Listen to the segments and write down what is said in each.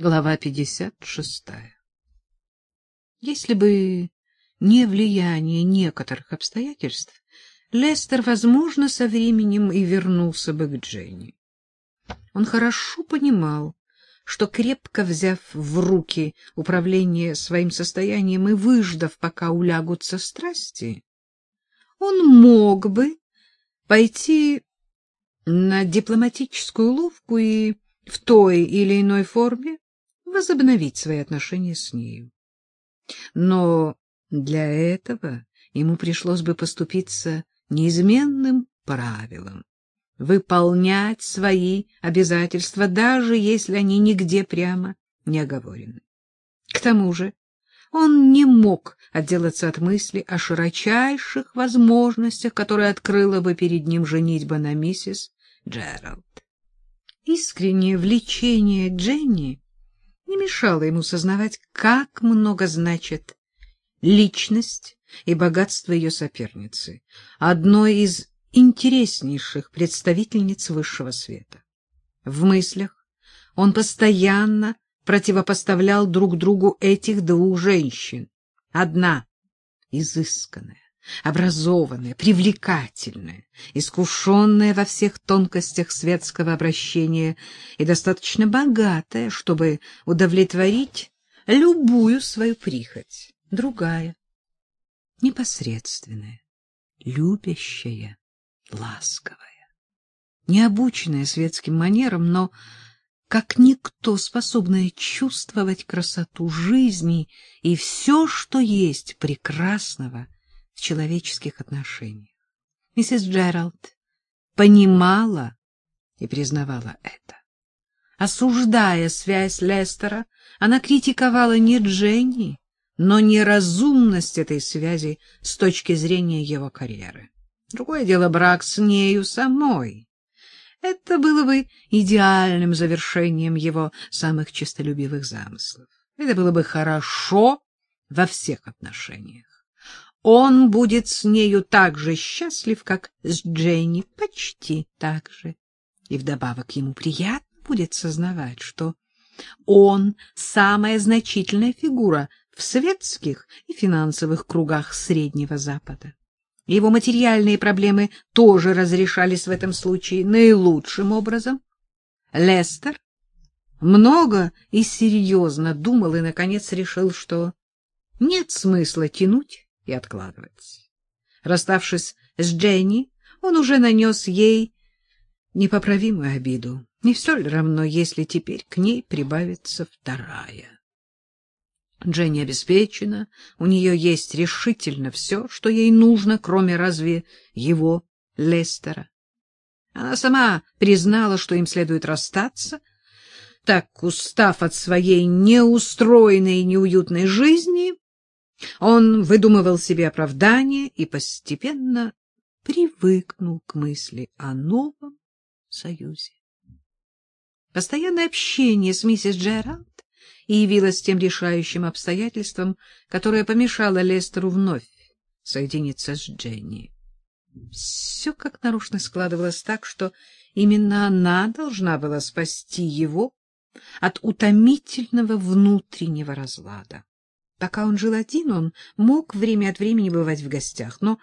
Глава 56. Если бы не влияние некоторых обстоятельств, Лестер, возможно, со временем и вернулся бы к Дженни. Он хорошо понимал, что, крепко взяв в руки управление своим состоянием и выждав, пока улягутся страсти, он мог бы пойти на дипломатическую ловку и в той или иной форме возобновить свои отношения с нею. Но для этого ему пришлось бы поступиться неизменным правилом — выполнять свои обязательства, даже если они нигде прямо не оговорены. К тому же он не мог отделаться от мысли о широчайших возможностях, которые открыла бы перед ним женитьба на миссис Джеральд. Искреннее влечение Дженни не мешало ему сознавать, как много значит личность и богатство ее соперницы, одной из интереснейших представительниц высшего света. В мыслях он постоянно противопоставлял друг другу этих двух женщин. Одна изысканная, образованная, привлекательная, искушенная во всех тонкостях светского обращения и достаточно богатая, чтобы удовлетворить любую свою прихоть. Другая, непосредственная, любящая, ласковая, необученная светским манерам, но как никто способная чувствовать красоту жизни и все, что есть прекрасного в человеческих отношениях. Миссис Джеральд понимала и признавала это. Осуждая связь Лестера, она критиковала не Дженни, но неразумность этой связи с точки зрения его карьеры. Другое дело брак с нею самой. Это было бы идеальным завершением его самых честолюбивых замыслов. Это было бы хорошо во всех отношениях. Он будет с нею так же счастлив, как с Дженни, почти так же. И вдобавок ему приятно будет сознавать, что он самая значительная фигура в светских и финансовых кругах Среднего Запада. Его материальные проблемы тоже разрешались в этом случае наилучшим образом. Лестер много и серьезно думал и, наконец, решил, что нет смысла тянуть и откладывать. Расставшись с Дженни, он уже нанес ей непоправимую обиду. Не все ли равно, если теперь к ней прибавится вторая? Дженни обеспечена, у нее есть решительно все, что ей нужно, кроме разве его, Лестера. Она сама признала, что им следует расстаться, так, устав от своей неустроенной и неуютной жизни, он выдумывал себе оправдание и постепенно привыкнул к мысли о новом союзе. Постоянное общение с миссис Джеральд и явилась тем решающим обстоятельством, которое помешало Лестеру вновь соединиться с Дженни. Все как нарочно складывалось так, что именно она должна была спасти его от утомительного внутреннего разлада. Пока он жил один, он мог время от времени бывать в гостях, но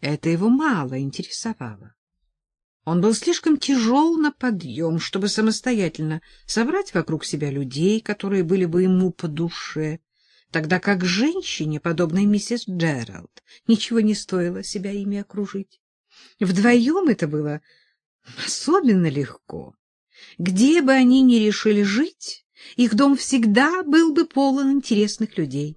это его мало интересовало. Он был слишком тяжел на подъем, чтобы самостоятельно собрать вокруг себя людей, которые были бы ему по душе, тогда как женщине, подобной миссис Джеральд, ничего не стоило себя ими окружить. Вдвоем это было особенно легко. Где бы они ни решили жить, их дом всегда был бы полон интересных людей.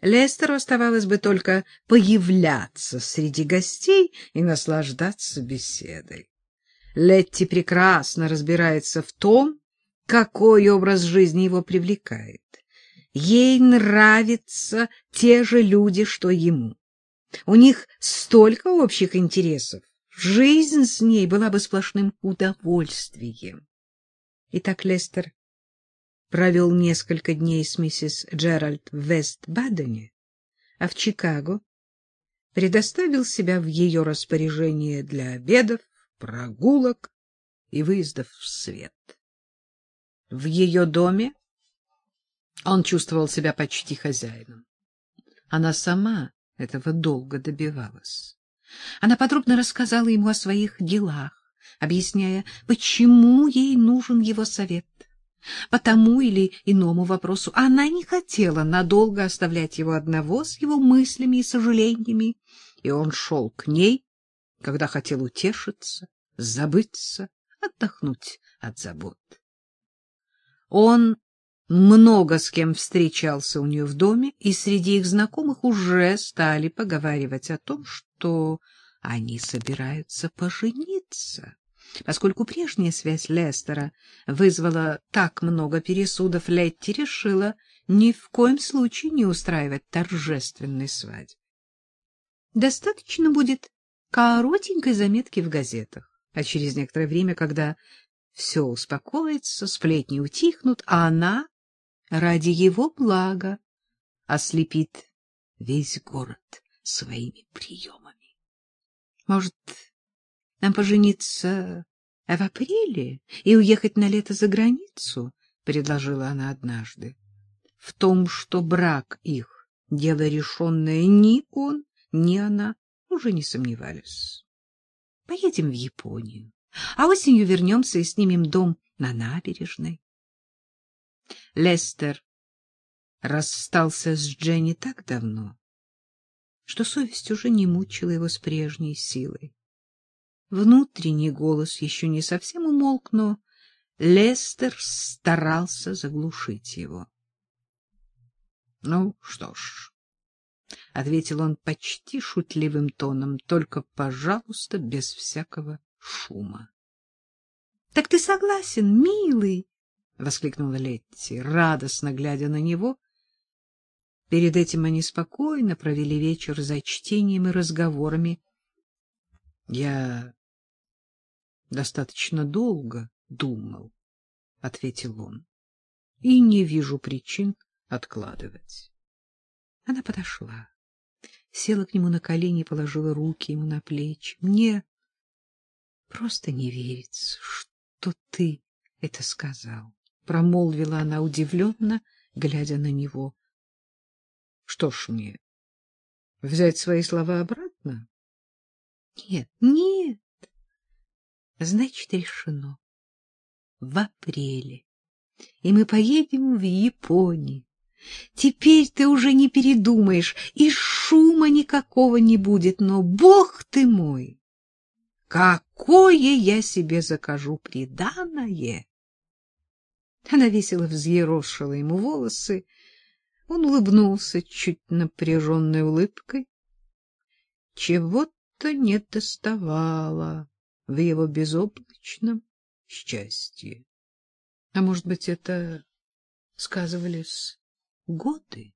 Лестеру оставалось бы только появляться среди гостей и наслаждаться беседой. Летти прекрасно разбирается в том, какой образ жизни его привлекает. Ей нравятся те же люди, что ему. У них столько общих интересов. Жизнь с ней была бы сплошным удовольствием. Итак, Лестер провел несколько дней с миссис Джеральд в Вест-Бадене, а в Чикаго предоставил себя в ее распоряжение для обедов, прогулок и выездов в свет. В ее доме Он чувствовал себя почти хозяином. Она сама этого долго добивалась. Она подробно рассказала ему о своих делах, объясняя, почему ей нужен его совет. По тому или иному вопросу она не хотела надолго оставлять его одного с его мыслями и сожалениями, и он шел к ней, когда хотел утешиться, забыться, отдохнуть от забот. Он много с кем встречался у нее в доме, и среди их знакомых уже стали поговаривать о том, что они собираются пожениться. Поскольку прежняя связь Лестера вызвала так много пересудов, Летти решила ни в коем случае не устраивать торжественной свадьбы. Достаточно будет коротенькой заметки в газетах, а через некоторое время, когда все успокоится, сплетни утихнут, а она ради его блага ослепит весь город своими приемами. Может, нам пожениться в апреле и уехать на лето за границу? — предложила она однажды. В том, что брак их — дело решенное, ни он, ни она уже не сомневались. Поедем в Японию, а осенью вернемся и снимем дом на набережной. Лестер расстался с Дженни так давно, что совесть уже не мучила его с прежней силой. Внутренний голос еще не совсем умолк, но Лестер старался заглушить его. — Ну что ж, — ответил он почти шутливым тоном, — только, пожалуйста, без всякого шума. — Так ты согласен, милый? — воскликнула Летти, радостно глядя на него. Перед этим они спокойно провели вечер за чтением и разговорами. — Я достаточно долго думал, — ответил он, — и не вижу причин откладывать. Она подошла, села к нему на колени и положила руки ему на плечи. — Мне просто не верится, что ты это сказал, — промолвила она удивленно, глядя на него. — Что ж мне, взять свои слова обратно? — Нет, нет, Значит, решено. В апреле. И мы поедем в Японию. Теперь ты уже не передумаешь, и шума никакого не будет, но, бог ты мой, какое я себе закажу приданое! Она весело взъерошила ему волосы. Он улыбнулся чуть напряженной улыбкой. Чего-то не доставало в его безоблачном счастье. А может быть, это сказывались годы?